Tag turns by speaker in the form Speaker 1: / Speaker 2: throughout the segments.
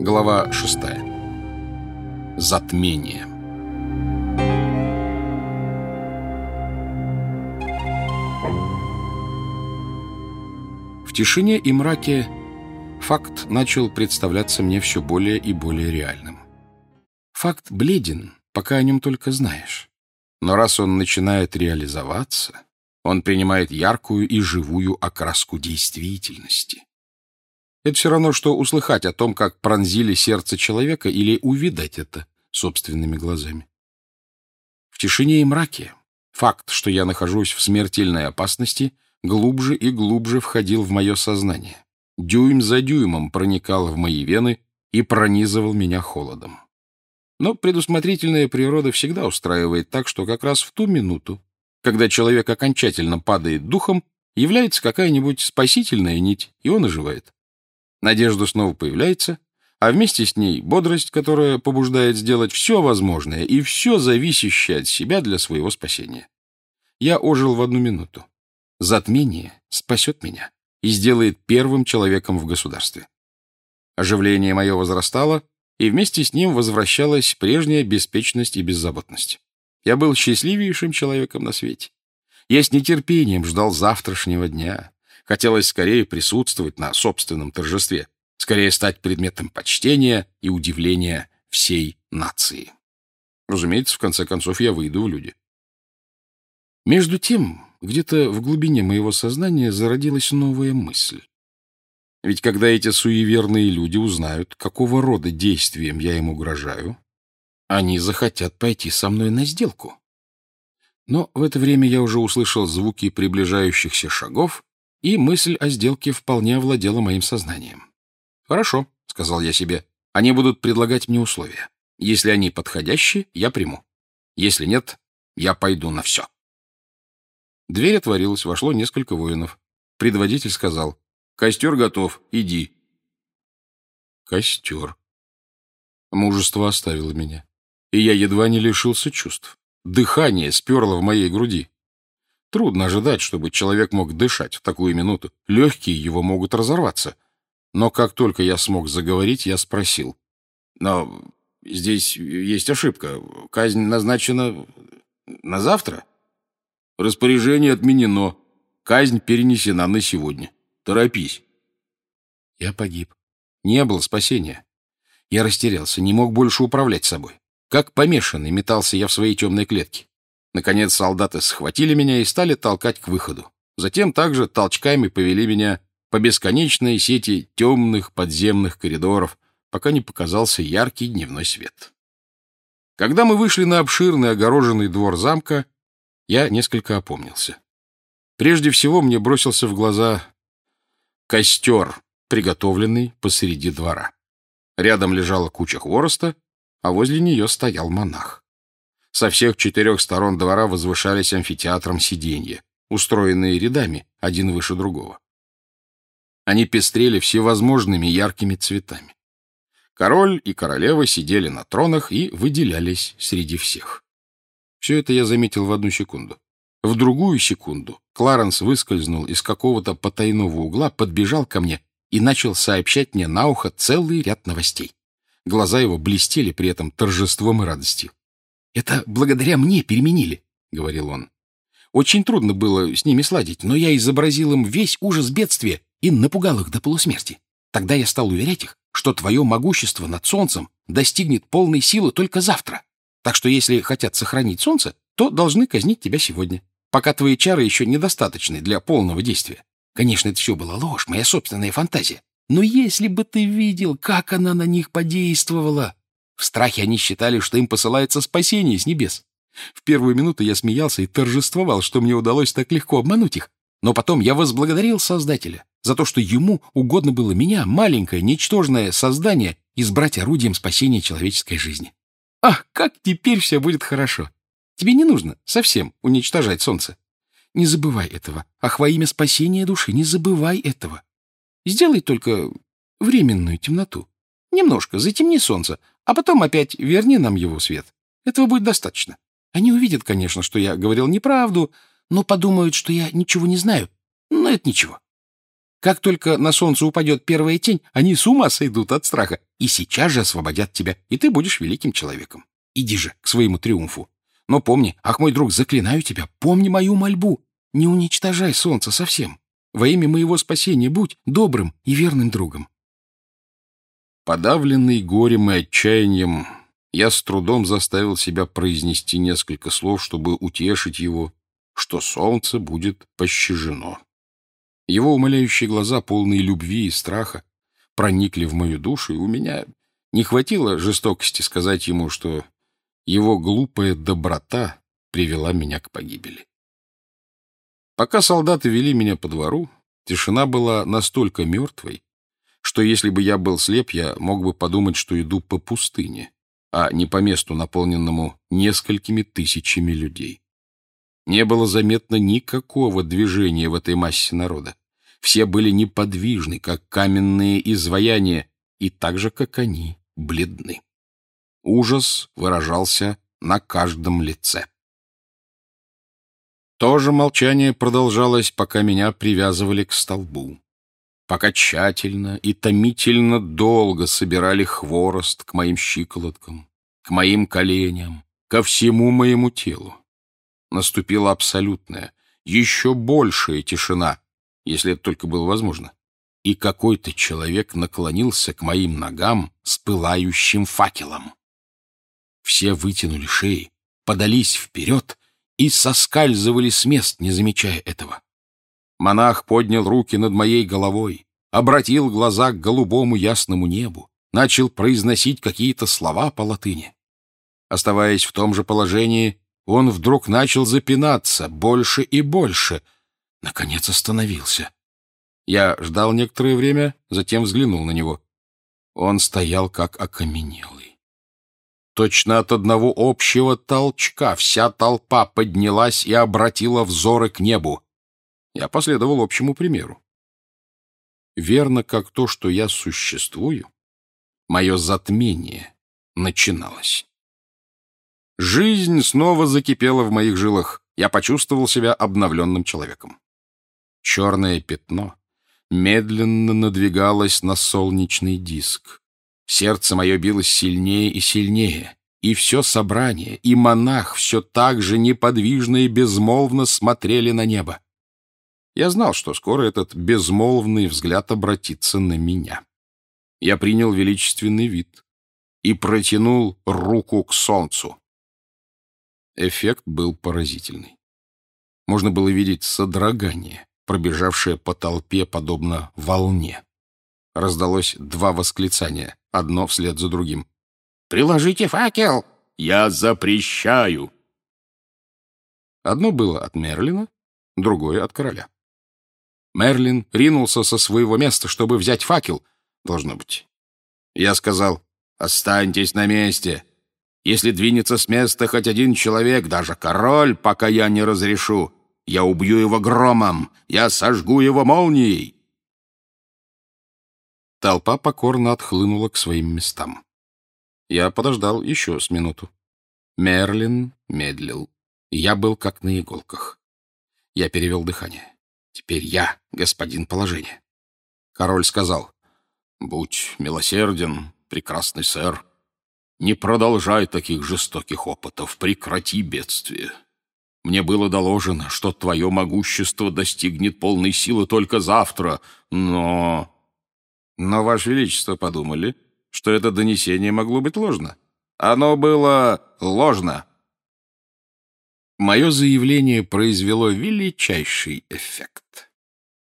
Speaker 1: Глава 6. Затмение. В тишине и мраке факт начал представляться мне все более и более реальным. Факт бледен, пока о нем только знаешь. Но раз он начинает реализоваться, он принимает яркую и живую окраску действительности. Это все равно, что услыхать о том, как пронзили сердце человека, или увидать это собственными глазами. В тишине и мраке факт, что я нахожусь в смертельной опасности, глубже и глубже входил в мое сознание. Дюйм за дюймом проникал в мои вены и пронизывал меня холодом. Но предусмотрительная природа всегда устраивает так, что как раз в ту минуту, когда человек окончательно падает духом, является какая-нибудь спасительная нить, и он оживает. Надежда снова появляется, а вместе с ней бодрость, которая побуждает сделать все возможное и все зависящее от себя для своего спасения. Я ожил в одну минуту. Затмение спасет меня и сделает первым человеком в государстве. Оживление мое возрастало, и вместе с ним возвращалась прежняя беспечность и беззаботность. Я был счастливейшим человеком на свете. Я с нетерпением ждал завтрашнего дня, Хотелось скорее присутствовать на собственном торжестве, скорее стать предметом почтения и удивления всей нации. Разумеется, в конце концов, я выйду в люди. Между тем, где-то в глубине моего сознания зародилась новая мысль. Ведь когда эти суеверные люди узнают, какого рода действием я им угрожаю, они захотят пойти со мной на сделку. Но в это время я уже услышал звуки приближающихся шагов и мысль о сделке вполне овладела моим сознанием. «Хорошо», — сказал я себе, — «они будут предлагать мне условия. Если они подходящие, я приму. Если нет, я пойду на все». Дверь отворилась, вошло несколько воинов. Предводитель сказал, «Костер готов, иди». Костер. Мужество оставило меня, и я едва не лишился чувств. Дыхание сперло в моей груди. Трудно ожидать, чтобы человек мог дышать в такую минуту. Легкие его могут разорваться. Но как только я смог заговорить, я спросил. «Но здесь есть ошибка. Казнь назначена на завтра?» «Распоряжение отменено. Казнь перенесена на сегодня. Торопись». Я погиб. Не было спасения. Я растерялся, не мог больше управлять собой. Как помешанный метался я в своей темной клетке. Наконец солдаты схватили меня и стали толкать к выходу. Затем также толчками повели меня по бесконечной сети темных подземных коридоров, пока не показался яркий дневной свет. Когда мы вышли на обширный огороженный двор замка, я несколько опомнился. Прежде всего мне бросился в глаза костер, приготовленный посреди двора. Рядом лежала куча хвороста, а возле нее стоял монах. Со всех четырех сторон двора возвышались амфитеатром сиденья, устроенные рядами, один выше другого. Они пестрели всевозможными яркими цветами. Король и королева сидели на тронах и выделялись среди всех. Все это я заметил в одну секунду. В другую секунду Кларенс выскользнул из какого-то потайного угла, подбежал ко мне и начал сообщать мне на ухо целый ряд новостей. Глаза его блестели при этом торжеством и радостью. «Это благодаря мне переменили», — говорил он. «Очень трудно было с ними сладить, но я изобразил им весь ужас бедствия и напугал их до полусмерти. Тогда я стал уверять их, что твое могущество над солнцем достигнет полной силы только завтра. Так что если хотят сохранить солнце, то должны казнить тебя сегодня, пока твои чары еще недостаточны для полного действия. Конечно, это все была ложь, моя собственная фантазия. Но если бы ты видел, как она на них подействовала, в страхе они считали, что им посылается спасение с небес. В первую минуту я смеялся и торжествовал, что мне удалось так легко обмануть их. Но потом я возблагодарил Создателя за то, что ему угодно было меня, маленькое, ничтожное создание, избрать орудием спасения человеческой жизни. Ах, как теперь все будет хорошо! Тебе не нужно совсем уничтожать солнце. Не забывай этого. Ах, во имя спасения души, не забывай этого. Сделай только временную темноту. Немножко затемни солнце, а потом опять верни нам его свет. Этого будет достаточно. Они увидят, конечно, что я говорил неправду, но подумают, что я ничего не знаю. Но это ничего. Как только на солнце упадет первая тень, они с ума сойдут от страха и сейчас же освободят тебя, и ты будешь великим человеком. Иди же к своему триумфу. Но помни, ах, мой друг, заклинаю тебя, помни мою мольбу. Не уничтожай солнце совсем. Во имя моего спасения будь добрым и верным другом. Подавленный горем и отчаянием, я с трудом заставил себя произнести несколько слов, чтобы утешить его, что солнце будет пощажено. Его умоляющие глаза, полные любви и страха, проникли в мою душу, и у меня не хватило жестокости сказать ему, что его глупая доброта привела меня к погибели. Пока солдаты вели меня по двору, тишина была настолько мертвой, что если бы я был слеп, я мог бы подумать, что иду по пустыне, а не по месту, наполненному несколькими тысячами людей. Не было заметно никакого движения в этой массе народа. Все были неподвижны, как каменные изваяния, и так же, как они, бледны. Ужас выражался на каждом лице. То же молчание продолжалось, пока меня привязывали к столбу, пока тщательно и томительно долго собирали хворост к моим щиколоткам, к моим коленям, ко всему моему телу. Наступила абсолютная, еще большая тишина, если это только было возможно. И какой-то человек наклонился к моим ногам с пылающим факелом. Все вытянули шеи, подались вперед и соскальзывали с мест, не замечая этого. Монах поднял руки над моей головой, обратил глаза к голубому ясному небу, начал произносить какие-то слова по латыни. Оставаясь в том же положении, он вдруг начал запинаться больше и больше. Наконец остановился. Я ждал некоторое время, затем взглянул на него. Он стоял как окаменелый. Точно от одного общего толчка вся толпа поднялась и обратила взоры к небу. Я последовал общему примеру. Верно, как то, что я существую, мое затмение начиналось. Жизнь снова закипела в моих жилах. Я почувствовал себя обновленным человеком. Черное пятно медленно надвигалось на солнечный диск. Сердце мое билось сильнее и сильнее, и все собрание, и монах все так же неподвижно и безмолвно смотрели на небо. Я знал, что скоро этот безмолвный взгляд обратится на меня. Я принял величественный вид и протянул руку к солнцу. Эффект был поразительный. Можно было видеть содрогание, пробежавшее по толпе подобно волне. Раздалось два восклицания одно вслед за другим. «Приложите факел!» «Я запрещаю!» Одно было от Мерлина, другое от короля. Мерлин ринулся со своего места, чтобы взять факел, должно быть. Я сказал, «Останьтесь на месте. Если двинется с места хоть один человек, даже король, пока я не разрешу, я убью его громом, я сожгу его молнией». Толпа покорно отхлынула к своим местам. Я подождал еще с минуту. Мерлин медлил. Я был как на иголках. Я перевел дыхание. Теперь я господин положения. Король сказал, «Будь милосерден, прекрасный сэр. Не продолжай таких жестоких опытов, прекрати бедствие. Мне было доложено, что твое могущество достигнет полной силы только завтра, но...» Но, Ваше Величество, подумали, что это донесение могло быть ложно. Оно было ложно. Мое заявление произвело величайший эффект.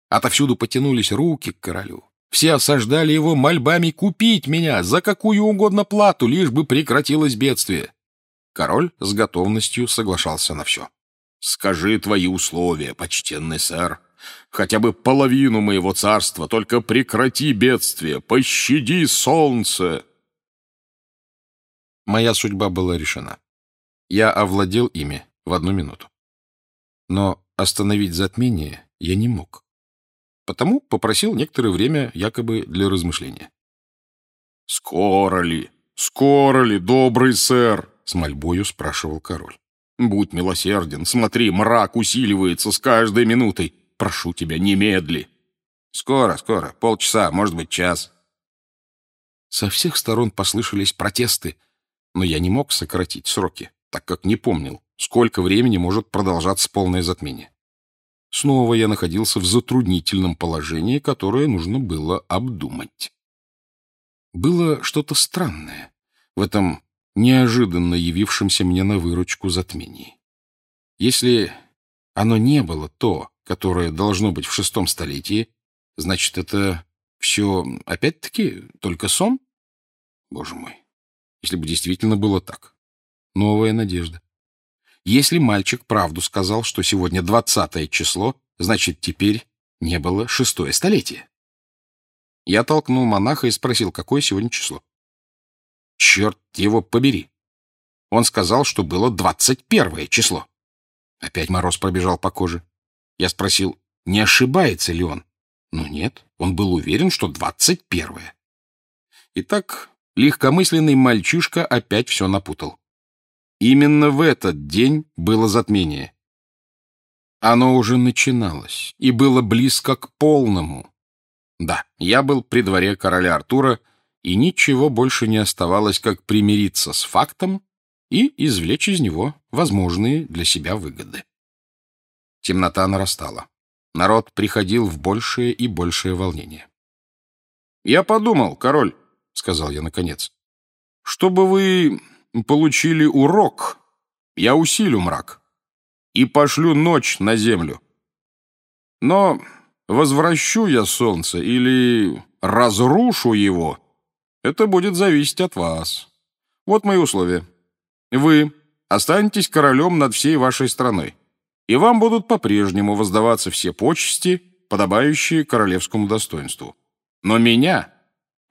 Speaker 1: Отовсюду потянулись руки к королю. Все осаждали его мольбами купить меня за какую угодно плату, лишь бы прекратилось бедствие. Король с готовностью соглашался на все. «Скажи твои условия, почтенный сэр», хотя бы половину моего царства, только прекрати бедствие, пощади солнце!» Моя судьба была решена. Я овладел ими в одну минуту. Но остановить затмение я не мог. Потому попросил некоторое время якобы для размышления. «Скоро ли? Скоро ли, добрый сэр?» — с мольбою спрашивал король. «Будь милосерден, смотри, мрак усиливается с каждой минутой. Прошу тебя, немедли!» Скоро, скоро. Полчаса, может быть, час. Со всех сторон послышались протесты, но я не мог сократить сроки, так как не помнил, сколько времени может продолжаться полное затмение. Снова я находился в затруднительном положении, которое нужно было обдумать. Было что-то странное в этом неожиданно явившемся мне на выручку затмении. Если оно не было то, которое должно быть в шестом столетии, значит, это все опять-таки только сон? Боже мой, если бы действительно было так. Новая надежда. Если мальчик правду сказал, что сегодня двадцатое число, значит, теперь не было шестое столетие. Я толкнул монаха и спросил, какое сегодня число. Черт его побери. Он сказал, что было двадцать первое число. Опять мороз пробежал по коже. Я спросил, не ошибается ли он. Ну нет, он был уверен, что двадцать первое. Итак, легкомысленный мальчишка опять все напутал. Именно в этот день было затмение. Оно уже начиналось и было близко к полному. Да, я был при дворе короля Артура, и ничего больше не оставалось, как примириться с фактом и извлечь из него возможные для себя выгоды. Темнота нарастала. Народ приходил в большее и большее волнение. «Я подумал, король», — сказал я наконец, — «чтобы вы получили урок, я усилю мрак и пошлю ночь на землю. Но возвращу я солнце или разрушу его, это будет зависеть от вас. Вот мои условия. Вы останетесь королем над всей вашей страной, и вам будут по-прежнему воздаваться все почести, подобающие королевскому достоинству. Но меня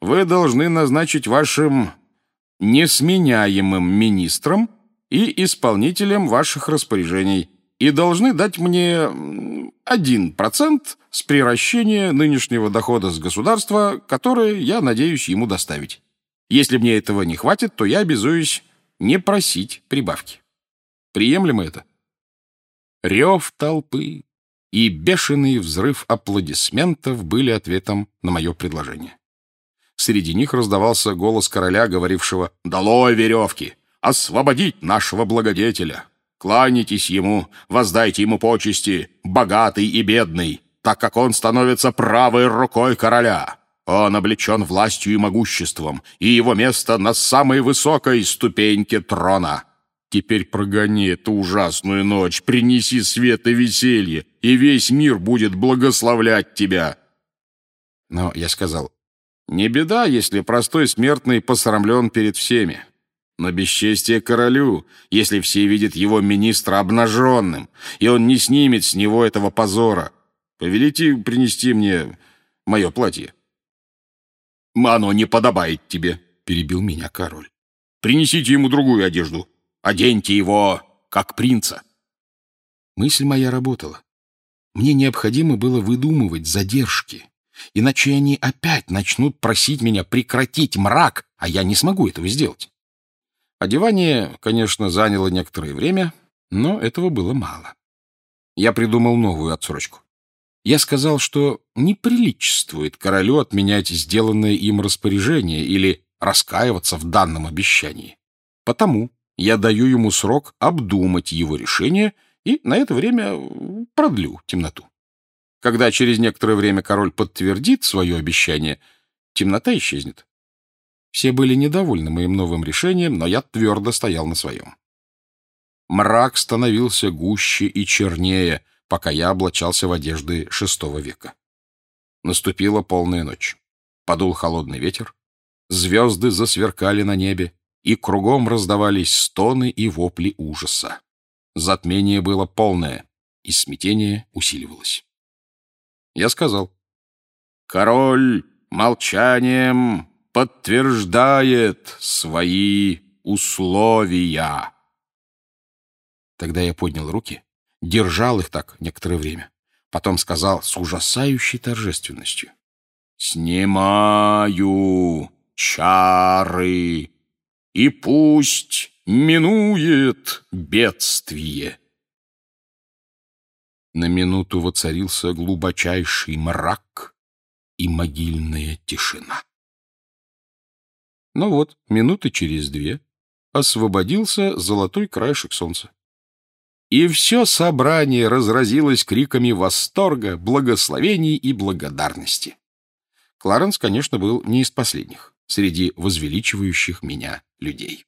Speaker 1: вы должны назначить вашим несменяемым министром и исполнителем ваших распоряжений и должны дать мне один процент с приращения нынешнего дохода с государства, которое я надеюсь ему доставить. Если мне этого не хватит, то я обязуюсь не просить прибавки. Приемлемо это? Рев толпы и бешеный взрыв аплодисментов были ответом на мое предложение. Среди них раздавался голос короля, говорившего «Долой веревки! Освободить нашего благодетеля! Кланяйтесь ему, воздайте ему почести, богатый и бедный, так как он становится правой рукой короля. Он облечен властью и могуществом, и его место на самой высокой ступеньке трона». Теперь прогони эту ужасную ночь, принеси свет и веселье, и весь мир будет благословлять тебя. Но я сказал, не беда, если простой смертный посрамлен перед всеми. Но бесчестие королю, если все видят его министра обнаженным, и он не снимет с него этого позора. Повелите принести мне мое платье. «Оно не подобает тебе», — перебил меня король. «Принесите ему другую одежду. Оденьте его, как принца». Мысль моя работала. Мне необходимо было выдумывать задержки, иначе они опять начнут просить меня прекратить мрак, а я не смогу этого сделать. Одевание, конечно, заняло некоторое время, но этого было мало. Я придумал новую отсрочку. Я сказал, что не приличествует королю отменять сделанное им распоряжение или раскаиваться в данном обещании. Потому я даю ему срок обдумать его решение и на это время продлю темноту. Когда через некоторое время король подтвердит свое обещание, темнота исчезнет. Все были недовольны моим новым решением, но я твердо стоял на своем. Мрак становился гуще и чернее, пока я облачался в одежды шестого века. Наступила полная ночь. Подул холодный ветер, звезды засверкали на небе, и кругом раздавались стоны и вопли ужаса. Затмение было полное, и смятение усиливалось. Я сказал, «Король молчанием подтверждает свои условия». Тогда я поднял руки, держал их так некоторое время, потом сказал с ужасающей торжественностью, «Снимаю чары, и пусть минует бедствие». На минуту воцарился глубочайший мрак, и могильная тишина. Ну вот, минуты через две освободился золотой краешек солнца. И все собрание разразилось криками восторга, благословений и благодарности. Кларенс, конечно, был не из последних среди возвеличивающих меня людей.